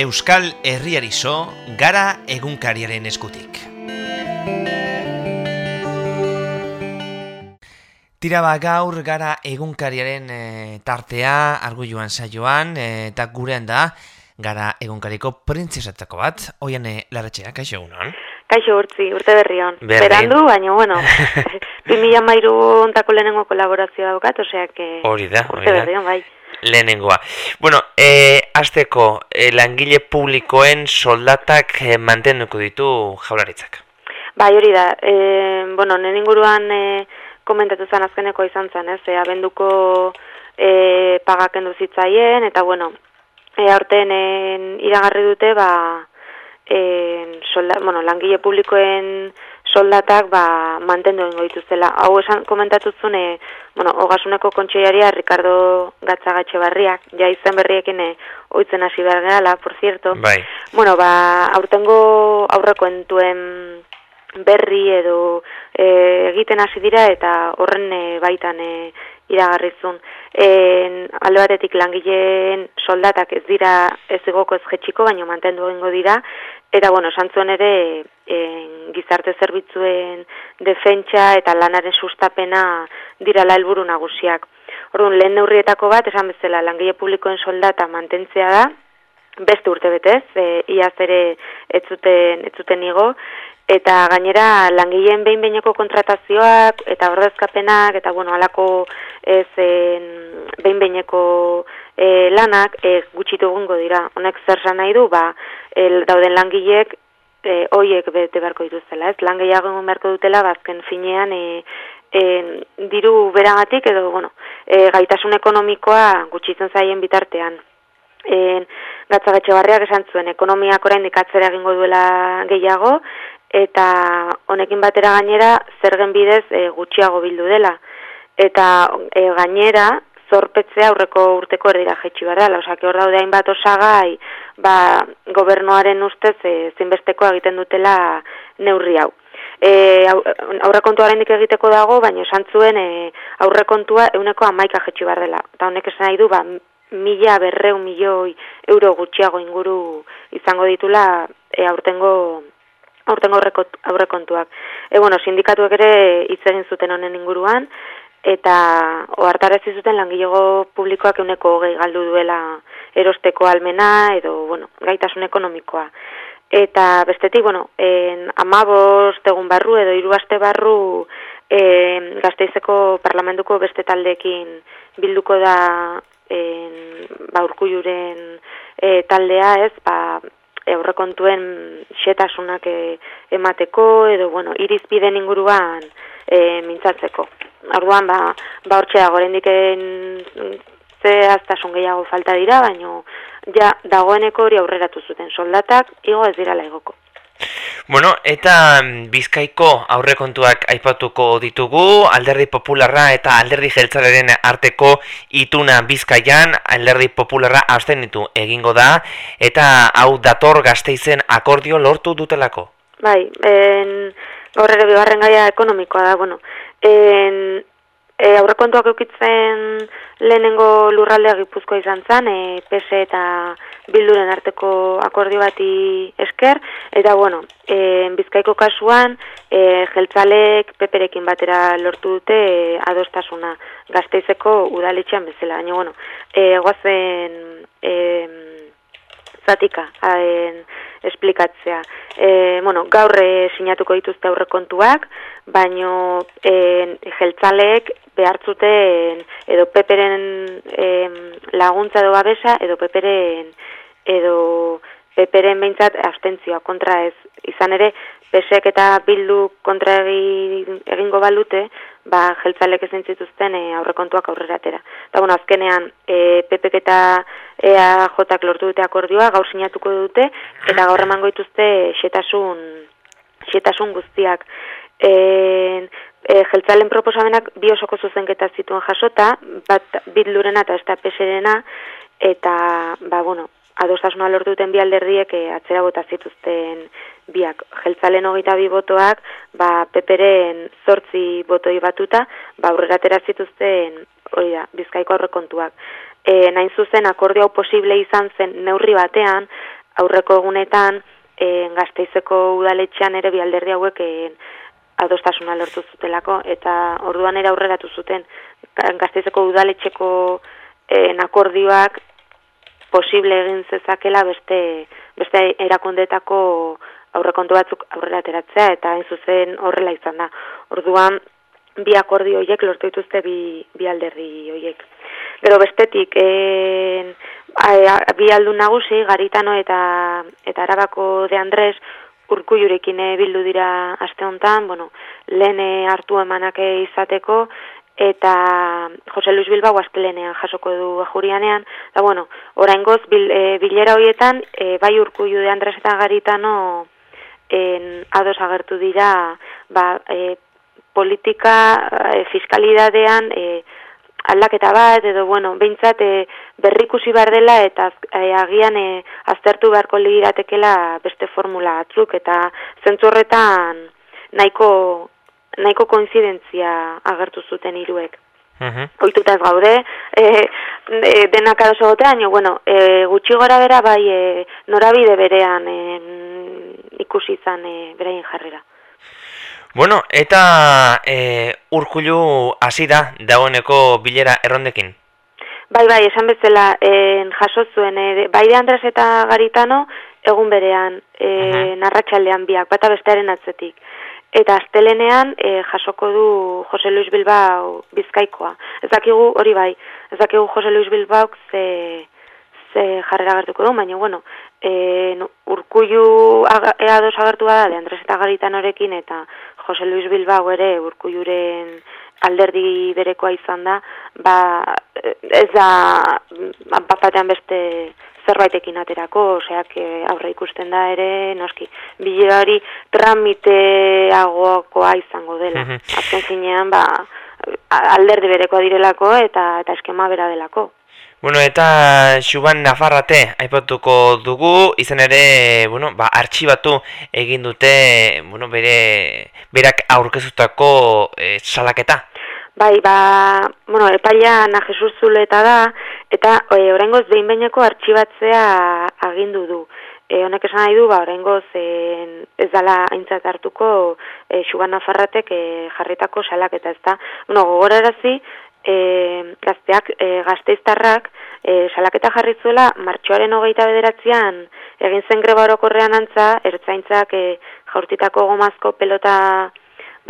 Euskal Herriarizo gara egunkariaren eskutik. Tira ba, gaur gara egunkariaren e, tartea argulluan saioan e, eta gurean da gara egunkariko printzesatako bat, oian e, larretxea, kaixo egunon? Kaixo urtzi, urte berrion. Berri. Berandu, baina, bueno, 2000 mairu ontako lehenengo kolaborazioa daukat, osea, que hori da, urte berrion, bai lehenengoa. Bueno, e, azteko, e, langile publikoen soldatak e, mantenuko ditu jaularitzak. Bai, hori da. E, bueno, nien inguruan e, komentatu zen azkeneko izan zen, ez? E, abenduko e, pagaken duzitzaien, eta bueno, e, aurten iragarri dute, ba, e, solda, bueno, langile publikoen soldatak ba, mantendu ingo dituzela. Hau esan komentatu zune, bueno, hogasuneko kontxeiaria Ricardo Gatzagatxe barriak, ja izen berriekin eh, oitzen hasi behar gehala, por cierto. Bai. Bueno, ba, aurtengo aurreko entuen berri edo e, egiten hasi dira eta horren e, baitan e, iragarrizun. En, alde batetik langileen soldatak ez dira ez egoko ez jetxiko, baina mantendu egingo dira, Eta, bueno, santzuen ere en, gizarte zerbitzuen defentsa eta lanaren sustapena dirala helburu nagusiak. Orduan, lehen neurrietako bat, esan bezala, langile publikoen soldata mantentzea da, beste urte betez, e, iaz ere ez zuten, ez zuten igo, eta gainera langileen behin behineko kontratazioak eta ordezkapenak eta bueno, alako ez behin behineko e, lanak e, gutxitu egungo dira. Honek zer nahi du, ba, el, dauden langileek e, oiek bete beharko dituztela, ez? Lan gehiago beharko dutela, bazken ba, finean e, e, diru beragatik edo, bueno, e, gaitasun ekonomikoa gutxitzen zaien bitartean. E, gatzagatxe barriak esan zuen, ekonomiak orain dikatzera egingo duela gehiago, eta honekin batera gainera zergen bidez e, gutxiago bildu dela. Eta e, gainera, zorpetzea aurreko urteko erdira jaitsi behar dela. Osa, hor daude hainbat osagai, ba, gobernuaren ustez e, zinbesteko egiten dutela neurri hau. E, aurrekontua egiteko dago, baina esan zuen e, aurrekontua euneko amaika jetxi behar dela. Eta honek esan nahi du, ba, mila berreu milioi euro gutxiago inguru izango ditula e, aurtengo aurtengo aurrekontuak. E, bueno, sindikatuek ere hitz egin zuten honen inguruan, eta ohartarazi zuten langilego publikoak euneko hogei galdu duela erosteko almena edo bueno, gaitasun ekonomikoa. Eta bestetik, bueno, en amabost egun barru edo hiru aste barru en, gazteizeko parlamentuko beste taldeekin bilduko da en, ba, urkuiuren e, taldea ez, ba, aurrekontuen xetasunak e, emateko edo, bueno, irizpiden inguruan e, mintzatzeko. Orduan ba ba hortxe dago ze aztasun gehiago falta dira, baino ja dagoeneko hori aurreratu zuten soldatak igo ez dira laigoko. Bueno, eta Bizkaiko aurrekontuak aipatuko ditugu, Alderdi Popularra eta Alderdi Jeltzareren arteko ituna Bizkaian, Alderdi Popularra hasten ditu egingo da eta hau dator Gasteizen akordio lortu dutelako. Bai, en Horre bigarren gaia ekonomikoa da, bueno, en, e, aurrekontuak eukitzen lehenengo lurraldea gipuzkoa izan zen, e, PS eta bilduren arteko akordio bati esker, eta bueno, e, bizkaiko kasuan, e, jeltzalek peperekin batera lortu dute e, adostasuna gazteizeko udaletxean bezala, baina bueno, e, guazen... E, zatika haen esplikatzea. E, bueno, gaur e, sinatuko dituzte aurrekontuak, baino e, jeltzaleek behartzuten edo peperen e, laguntza edo babesa edo peperen edo peperen behintzat abstentzioa kontra ez. Izan ere, pesek eta bildu kontra egingo balute, ba, jeltzalek ezen zituzten e, aurrekontuak aurrera atera. Eta, bueno, azkenean, e, PPK eta EAJak lortu dute akordioa, gaur sinatuko dute, eta gaur emango dituzte xetasun, xetasun guztiak. E, e, jeltzalen proposamenak bi osoko zuzenketa zituen jasota, bat bildurena eta ez da peserena, eta, ba, bueno, adostasuna lortu duten bi alderdiek e, atzera bota zituzten biak jeltzalen hogeita bi botoak, ba, peperen zortzi botoi batuta, ba, aurrera zituzten, hori da, bizkaiko aurrekontuak. E, nain zuzen, akordio hau posible izan zen neurri batean, aurreko egunetan e, gazteizeko udaletxean ere bi alderdi hauek e, adostasuna lortu zutelako eta orduan ere aurreratu zuten gazteizeko udaletxeko e, nakordioak posible egin zezakela beste, beste erakondetako aurrekontu batzuk aurrera ateratzea eta hain zuzen horrela izan da. Orduan bi akordio hoiek lortu dituzte bi, bi alderdi hoiek. Gero bestetik, e, bi aldu nagusi, Garitano eta, eta Arabako de Andres, urkuiurekin bildu dira aste honetan, bueno, lehen hartu emanake izateko, eta Jose Luis Bilbao astelenean jasoko du jurianean, da bueno, orain goz, e, bilera horietan, e, bai urkuiu de Andres eta Garitano en, ados agertu dira, ba, e, politika, e, fiskalidadean, e, aldaketa bat edo bueno, beintzat e, berrikusi bar dela eta e, agian e, aztertu beharko liratekela beste formula batzuk. Eta zentzu horretan nahiko nahiko koincidentzia agertu zuten hiruek. Mhm. Oituta ez gaude, e, e, denak adoso bueno, e, gutxi gora bera bai e, norabide berean e, ikusi izan e, beraien jarrera. Bueno, eta e, urkulu hasi da dagoeneko bilera errondekin? Bai, bai, esan bezala, en, jaso zuen, e, bai de Andres eta Garitano, egun berean, e, narratxaldean biak, bata bestearen atzetik. Eta astelenean e, jasoko du Jose Luis Bilbao bizkaikoa. Ez dakigu hori bai, ez dakigu Jose Luis Bilbao ze, ze jarrera gertuko du, baina, bueno, e, urkullu eados agertu bada, de Andres eta Garitanorekin, eta Jose Luis Bilbao ere urkulluren alderdi berekoa izan da, ba, ez da bapatean beste zerbaitekin aterako, oseak aurre ikusten da ere, noski, bilera hori tramiteagoakoa izango dela. Azken zinean, ba, alderdi berekoa direlako eta, eta eskema bera delako. Bueno, eta Xuban Nafarrate aipatuko dugu, izan ere, bueno, ba, artxibatu egin dute, bueno, bere, berak aurkezutako e, salaketa. Bai, ba, bueno, epaila na Jesus Zuleta da, eta e, orengoz behin behineko artxibatzea agindu du. E, honek esan nahi du, ba, orengoz e, ez dala aintzat hartuko e, Xuban Nafarratek e, jarritako salaketa, ez da. Bueno, gogorarazi, e, gazteak, e, gazteiztarrak, e, salaketa jarri zuela, martxoaren hogeita bederatzean, egin zen greba orokorrean antza, ertzaintzak e, jaurtitako gomazko pelota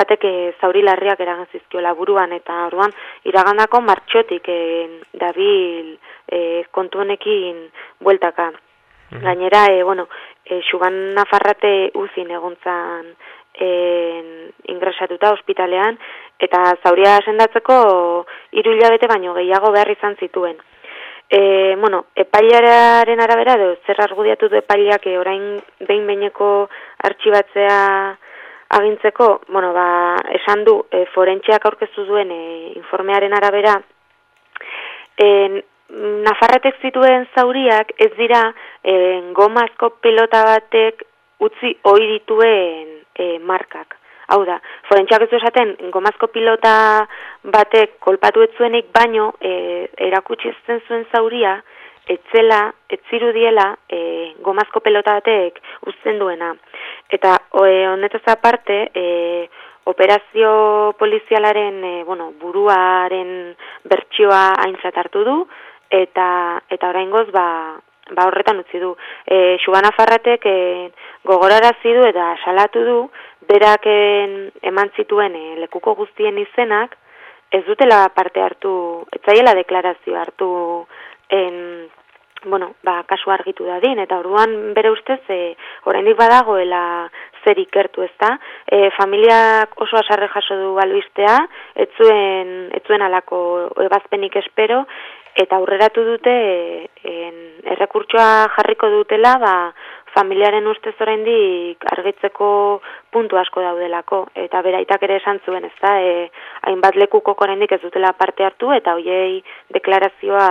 batek e, zauri larriak eragan zizkiola buruan, eta orduan iragandako martxotik e, dabil e, kontu honekin bueltaka. Mhm. Gainera, e, bueno, e, Xuban Nafarrate uzin egontzan en, ingresatuta ospitalean, eta zauria sendatzeko hiru hilabete baino gehiago behar izan zituen. E, bueno, epailaren arabera, edo zer argudiatu du epailak e, orain behin behineko artxibatzea agintzeko, bueno, ba, esan du, e, forentxeak aurkeztu duen e, informearen arabera, e, Nafarretek zituen zauriak ez dira e, gomazko pilota batek utzi ohi dituen e, markak. Hau da, forentxak ez esaten, gomazko pilota batek kolpatu etzuenik baino, e, erakutsi ezten zuen zauria, etzela, etzirudiela, e, gomazko pelota batek uzten duena. Eta e, honetaz aparte, e, operazio polizialaren e, bueno, buruaren bertsioa aintzat hartu du, eta, eta oraingoz ba, ba horretan utzi du. E, Xubana Farratek e, gogorarazi du eta salatu du, berak eman zituen e, lekuko guztien izenak, ez dutela parte hartu, ez zaiela deklarazio hartu en, bueno, ba, kasu argitu da din, eta orduan bere ustez, e, oraindik badagoela zer ikertu ez da. E, familiak oso asarre jaso du albistea, ez zuen, ez zuen alako ebazpenik espero, eta aurreratu dute en, errekurtsoa jarriko dutela, ba, familiaren ustez oraindik argitzeko puntu asko daudelako eta beraitak ere esan zuen, ezta? E, hainbat lekuko oraindik ez dutela parte hartu eta hoiei deklarazioa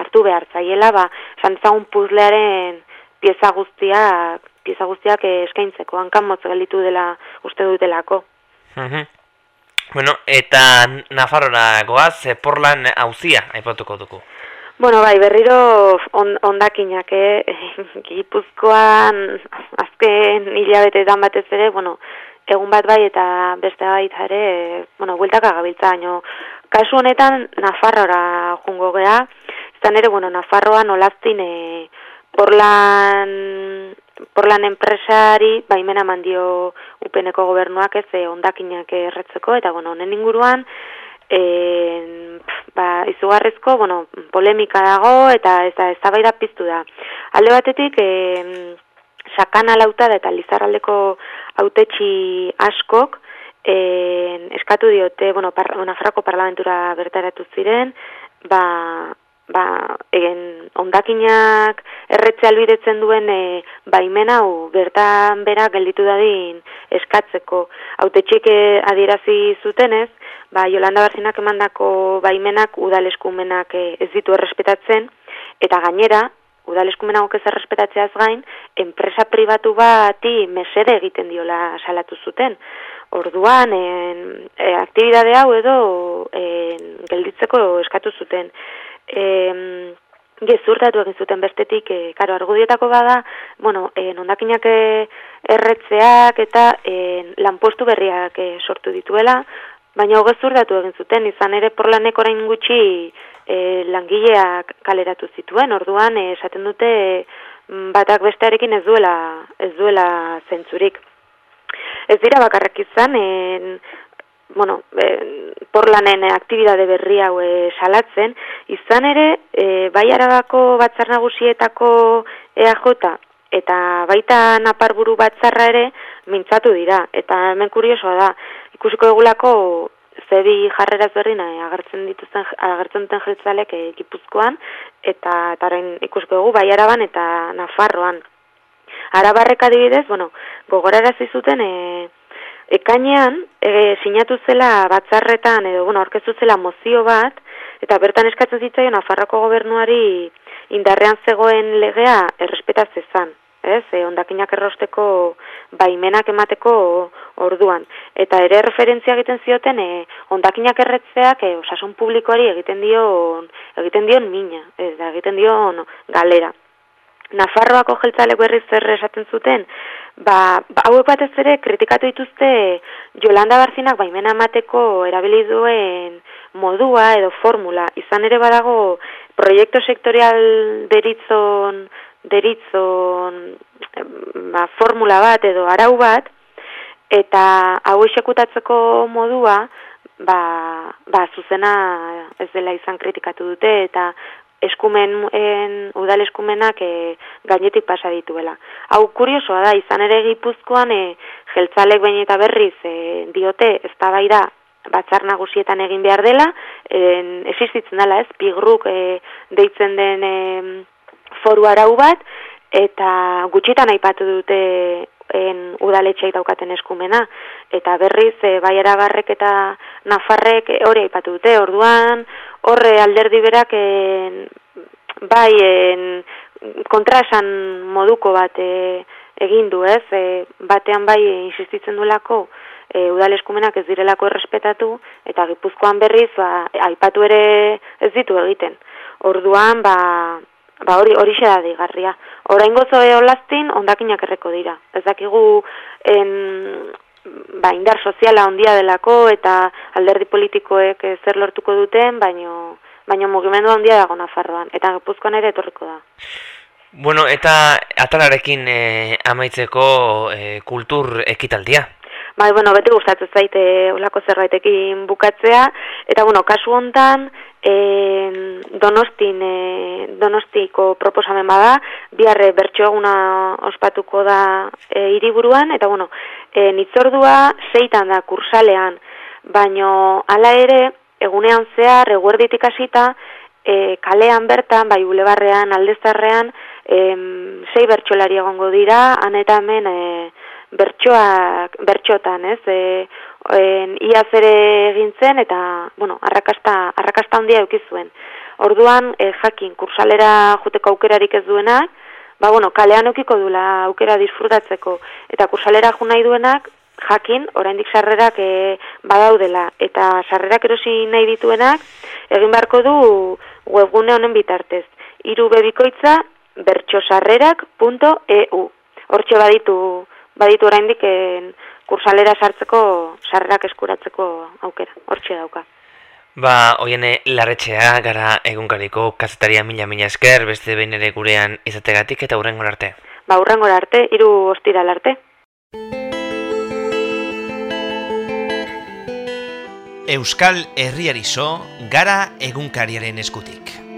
hartu behar zaiela, ba, esan dezagun puzlearen pieza guztiak, pieza guztiak eskaintzeko, hankan motz galitu dela uste dutelako. Bueno, eta Nafarroa goaz, porlan hauzia, aipatuko dugu. Bueno, bai, berriro on, ondakinak, eh? Gipuzkoan azken hilabetetan batez ere, bueno, egun bat bai eta beste baita ere, bueno, bueltaka gabiltza, baino, kasu honetan Nafarroa jungo gea, izan ere, bueno, Nafarroan olaztin e, porlan, porlan enpresari baimena mandio upeneko gobernuak ez e, ondakinak erretzeko, eta bueno, honen inguruan, e, ba, izugarrezko, bueno, polemika dago eta ez da, ez da piztu da. Alde batetik, e, sakana lauta da eta lizarraldeko autetxi askok, e, eskatu diote, bueno, par, Nafarroko parlamentura bertaratu ziren, ba, ba, egen, ondakinak erretze albidetzen duen e, baimena hau bertan bera gelditu dadin eskatzeko. Autetxik adierazi zutenez, ba, Jolanda Barzinak emandako baimenak udaleskumenak eh, ez ditu errespetatzen, eta gainera, udaleskumenak ez errespetatzeaz gain, enpresa pribatu bati mesede egiten diola salatu zuten. Orduan, en, e, aktibidade hau edo en, gelditzeko eskatu zuten. E, gezurtatu egin zuten bestetik, e, karo, argudietako bada, bueno, e, nondakinak erretzeak eta e, lanpostu berriak e, sortu dituela, Baina hogezurdatu egin zuten, izan ere porlanek orain gutxi e, langileak kaleratu zituen, orduan e, esaten dute mm, batak bestearekin ez duela, ez duela zentzurik. Ez dira bakarrak izan, en, bueno, e, porlanen aktibidade berri hau e, salatzen, izan ere, e, bai arabako batzar nagusietako EAJ eta baita naparburu batzarra ere mintzatu dira. Eta hemen kuriosoa da, ikusiko egulako zebi jarreraz berri nahi agertzen dituzten agertzen duten jeltzalek e, Gipuzkoan eta taren ikusiko dugu bai Araban eta Nafarroan. Arabarrek adibidez, bueno, gogorarazi zuten e, ekainean e, sinatu zela batzarretan edo bueno, aurkeztu zela mozio bat eta bertan eskatzen zitzaion Nafarroko gobernuari indarrean zegoen legea errespetatzezan ez, e, ondakinak errosteko baimenak emateko orduan. Eta ere referentzia egiten zioten, e, ondakinak erretzeak e, osasun publikoari egiten dion, egiten dion mina, ez da, egiten dion galera. Nafarroako jeltzalek berriz zer esaten zuten, ba, ba, hauek batez ere kritikatu dituzte Jolanda Barzinak baimena emateko erabili duen modua edo formula. Izan ere badago proiektu sektorial deritzon deritzon ba, formula bat edo arau bat, eta hau esekutatzeko modua, ba, ba, zuzena ez dela izan kritikatu dute, eta eskumen, en, udal eskumenak e, gainetik pasa dituela. Hau kuriosoa da, izan ere gipuzkoan, e, jeltzalek bain eta berriz e, diote, ez da bai da, batzar nagusietan egin behar dela, en, existitzen dela ez, pigruk e, deitzen den e, foru arau bat, eta gutxitan aipatu dute en udaletxeik daukaten eskumena, eta berriz e, bai arabarrek eta nafarrek hori aipatu dute, orduan horre alderdi berak en, bai en, kontrasan moduko bat e, egin du ez, e, batean bai insistitzen duelako e, udal eskumenak ez direlako errespetatu, eta gipuzkoan berriz ba, aipatu ere ez ditu egiten. Orduan, ba, ba hori hori da digarria. Oraingo zoe olaztin ondakinak erreko dira. Ez dakigu en, ba, indar soziala ondia delako eta alderdi politikoek zer lortuko duten, baino baino mugimendu handia dago Nafarroan eta Gipuzkoan ere etorriko da. Bueno, eta atalarekin e, amaitzeko e, kultur ekitaldia. Bai, bueno, beti gustatzen zaite olako zerbaitekin bukatzea. Eta bueno, kasu hontan e, donostin, e, donostiko proposamen bada, biharre bertso eguna ospatuko da e, iriburuan, eta bueno, e, nitzordua zeitan da kursalean, baino hala ere, egunean zehar, eguerditik hasita, e, kalean bertan, bai bulebarrean, aldezarrean, e, sei bertsolari egongo dira, han eta hemen e, bertsoak, bertxotan, ez, e, en, ia zere egin zen eta, bueno, arrakasta, arrakasta handia eukizuen. Orduan, e, jakin, kursalera juteko aukerarik ez duenak, ba, bueno, kalean eukiko duela aukera disfrutatzeko. Eta kursalera ju nahi duenak, jakin, oraindik sarrerak e, badaudela. Eta sarrerak erosi nahi dituenak, egin beharko du webgune honen bitartez. Iru bebikoitza bertxosarrerak.eu Hortxe baditu, baditu oraindik kursalera sartzeko, sarrerak eskuratzeko aukera, hortxe dauka. Ba, oiene larretxea gara egunkariko kazetaria mila mila esker, beste behin ere gurean izategatik eta hurrengo arte. Ba, hurrengo arte, hiru ostira arte. Euskal Herriarizo gara egunkariaren eskutik.